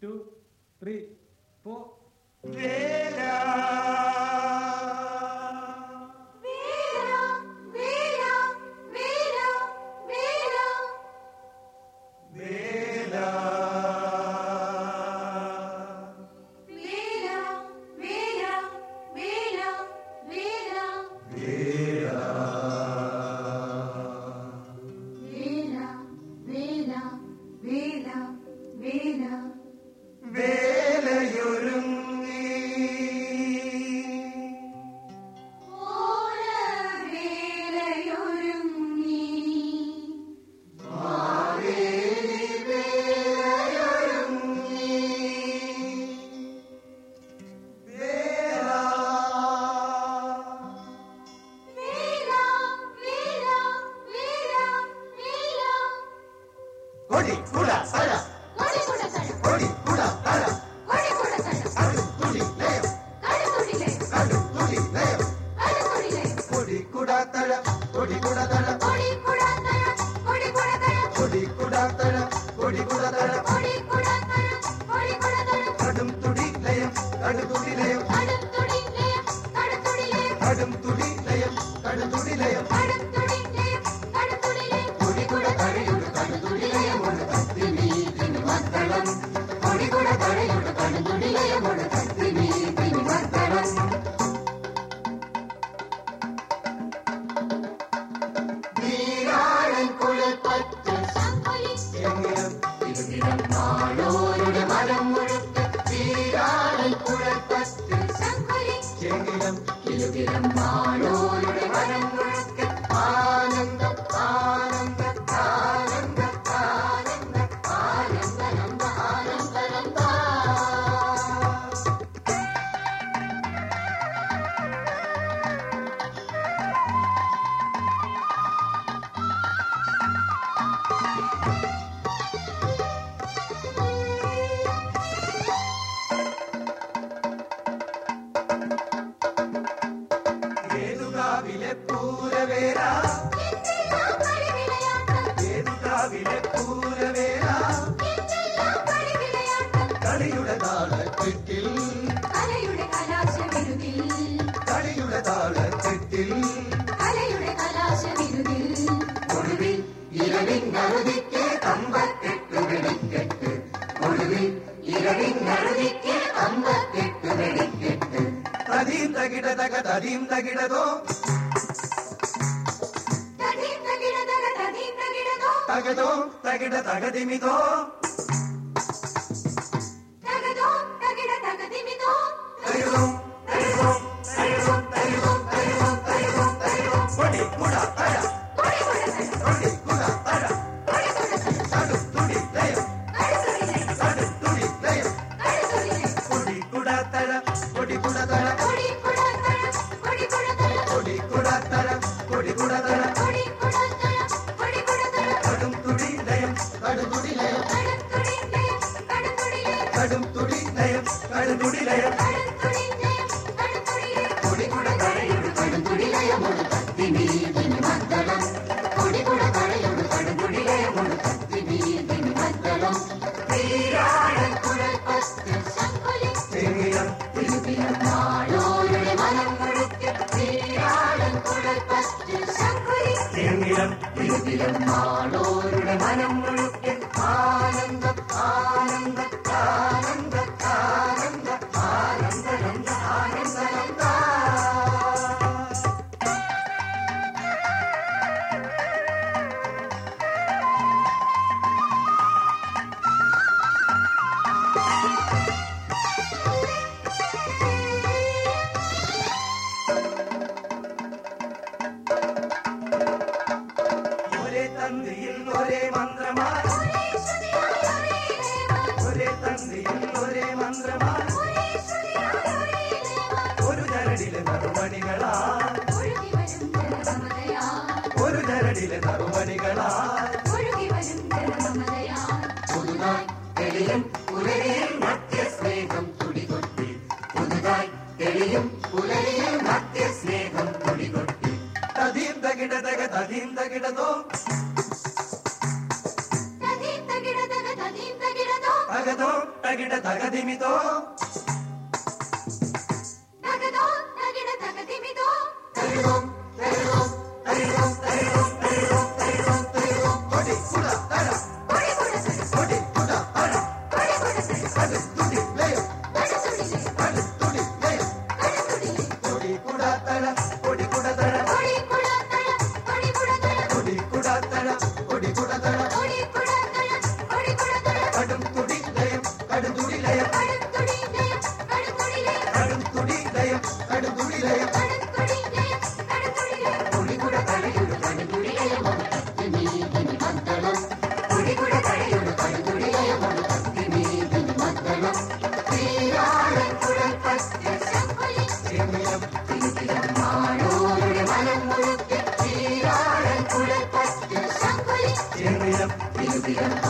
two, three, four. Uli, Sula, என்னிடம் இருந்திடம் நாளோருட மனம் நறுதிக்கு ஐம்பத்தெட்டு வெடிக்கெட்டு. பொழுதில் இரவின் நறுதிக்கு ஐம்பத்தெட்டு வெடிக்கெட்டு. ததீம் தகிட தக ததீம் தகதோ தகிட தகதிமிதோ? Thank you.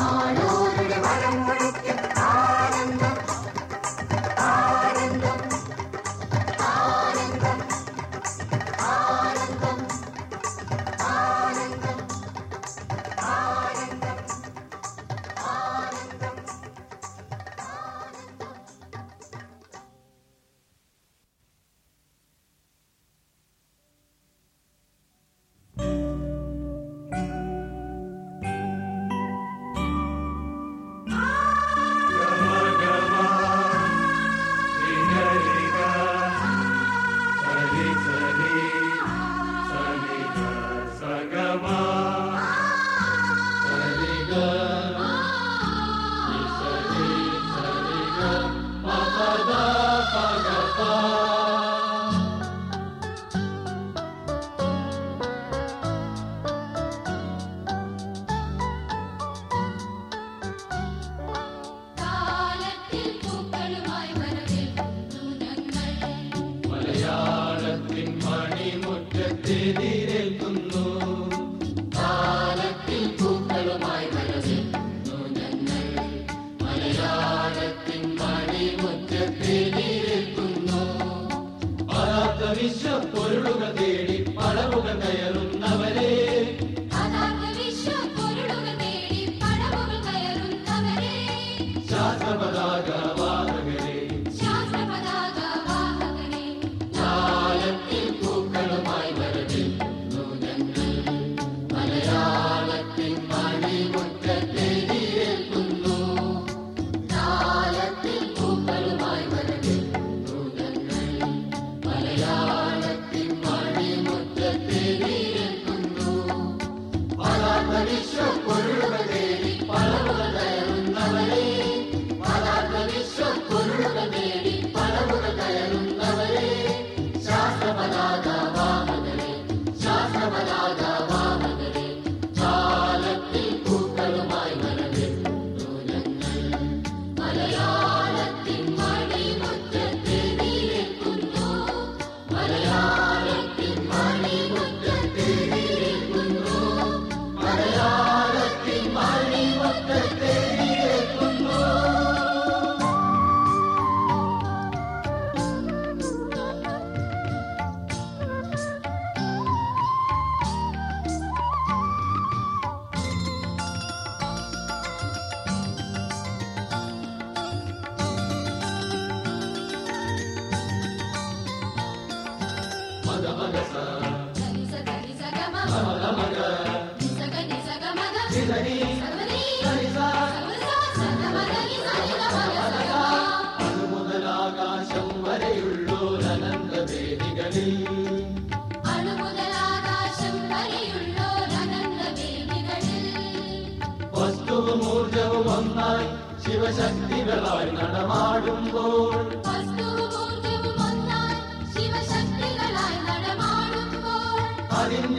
ஆட Pagapá. அடையாளத்தின் அணிவு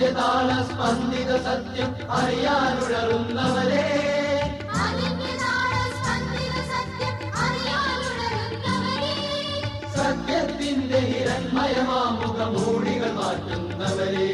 അലിന്യതാള സ്പന്ദിത സത്യം അറിയാനുഴറുന്നവരെ. സത്യത്തിന്റെ ഹിരൺമയമാമുഖ മൂടികൾ മാറ്റുന്നവരെ.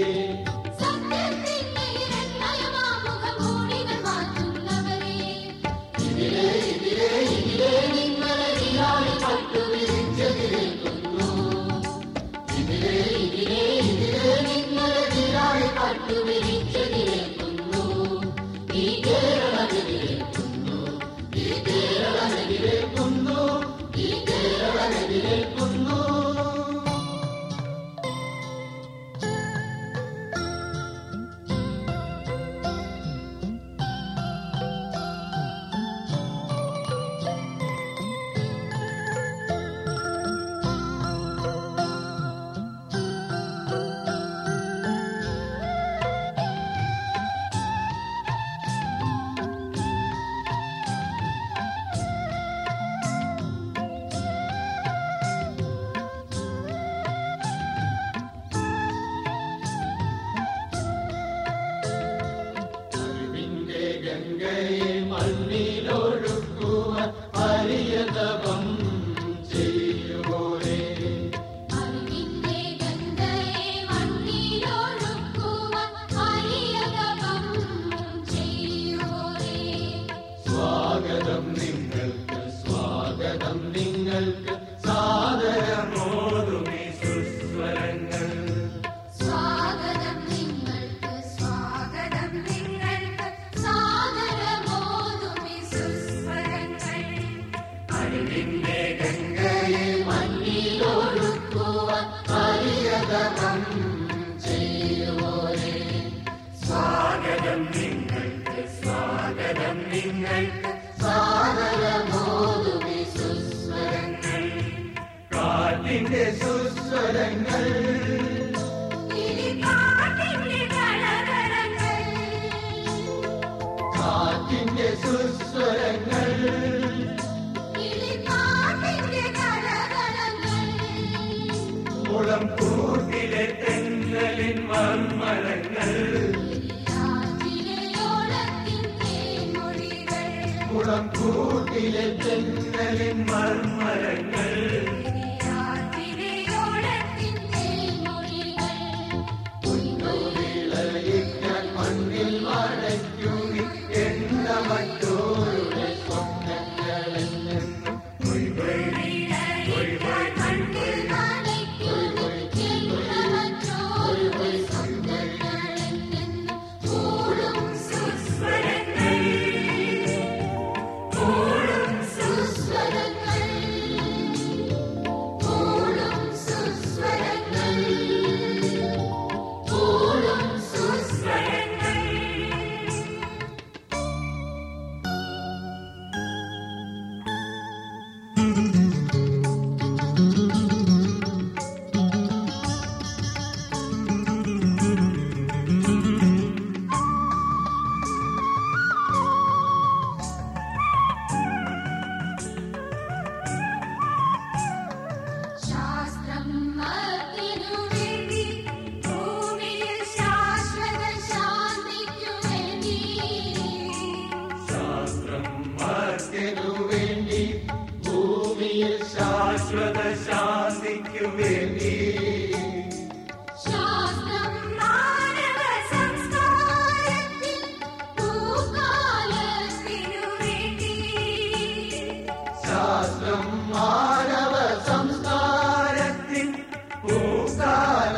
Salem. പൂത്തിലെ ചെന്നലിൻ മർമരങ്ങൾ ஞான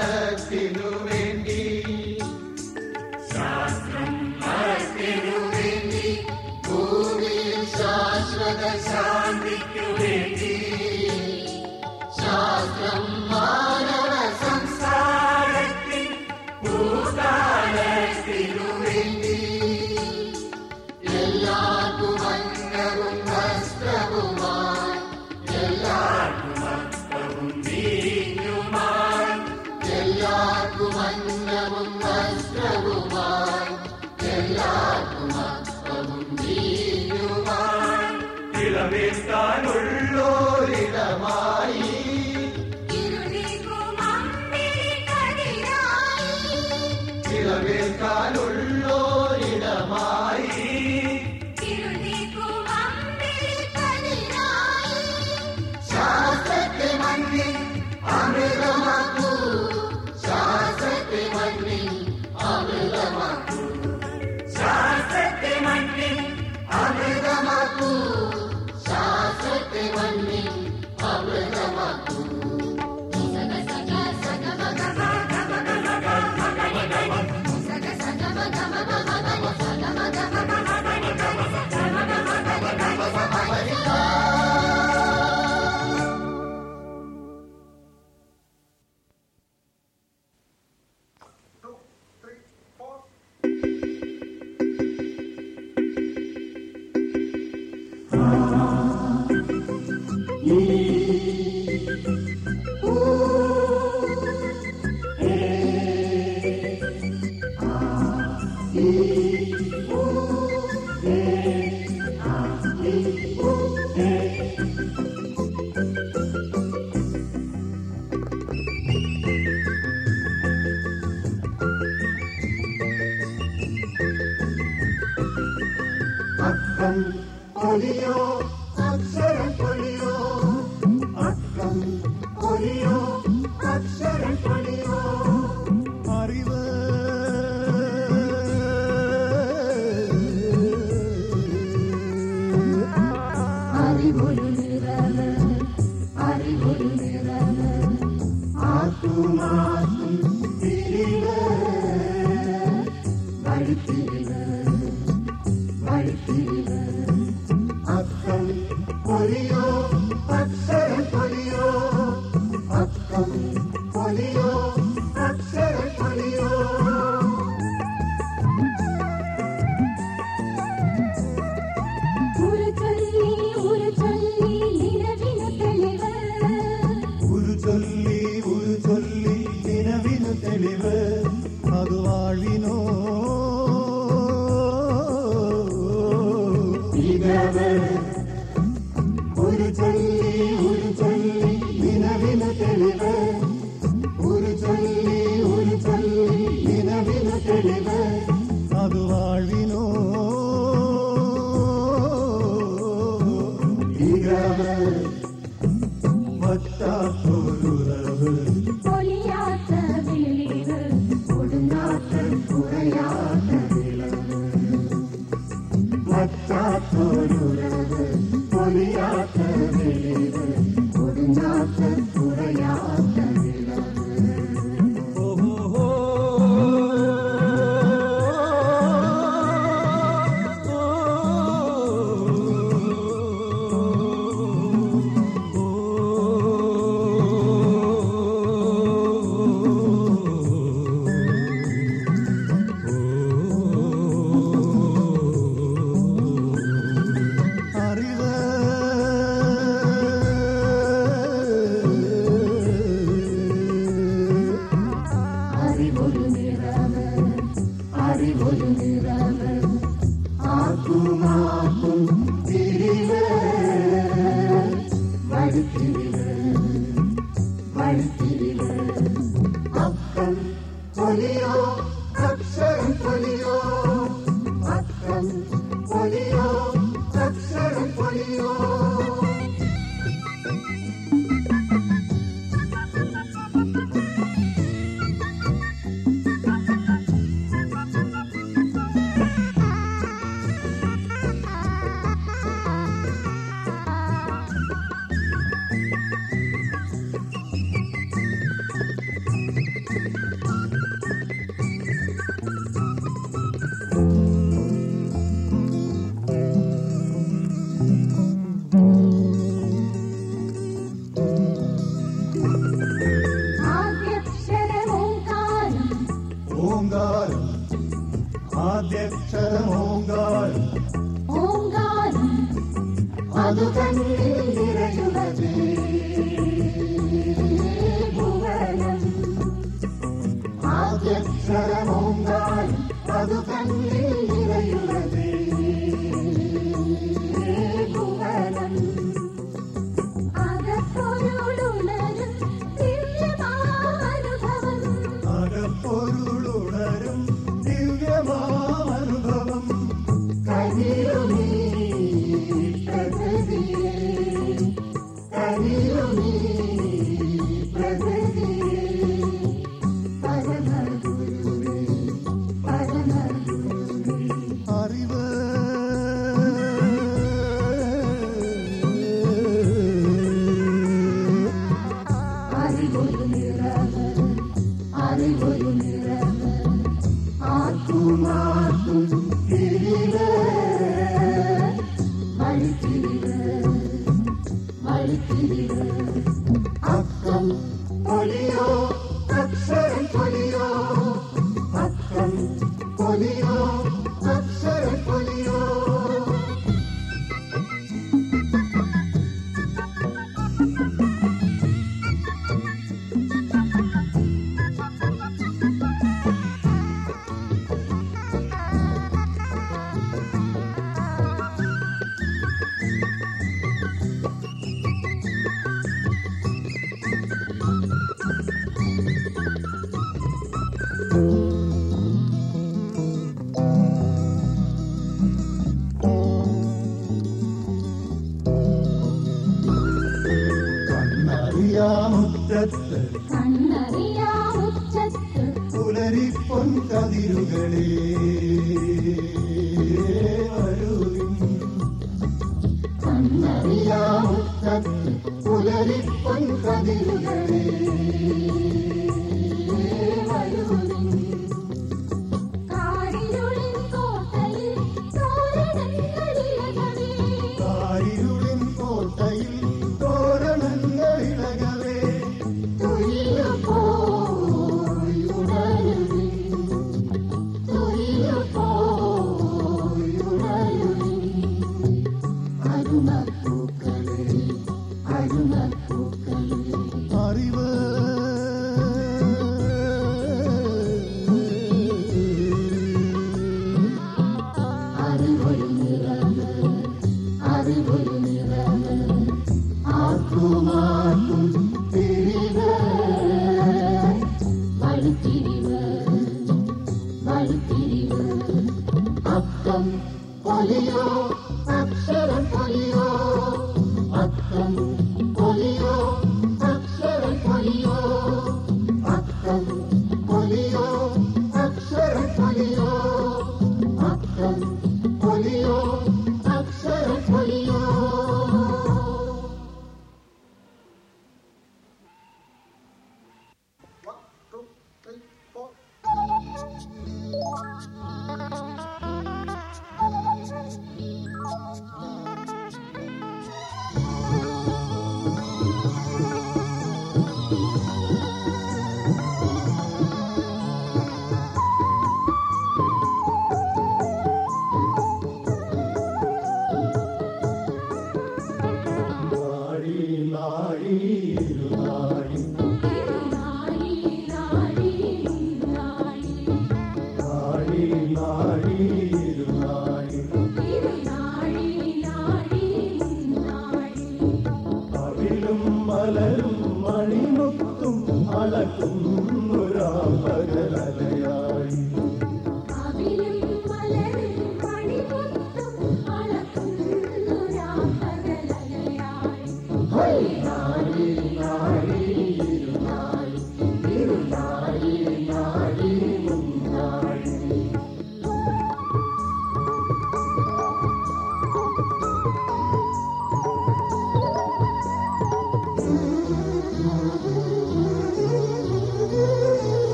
இராத மட்டா பொருளவு பொலியாத்த விளைவு கொடுங்காத்த குறையாத்த விளவு மட்டா பொருளவு பொலியாத்த விளைவு. கொடுங்காத்த you.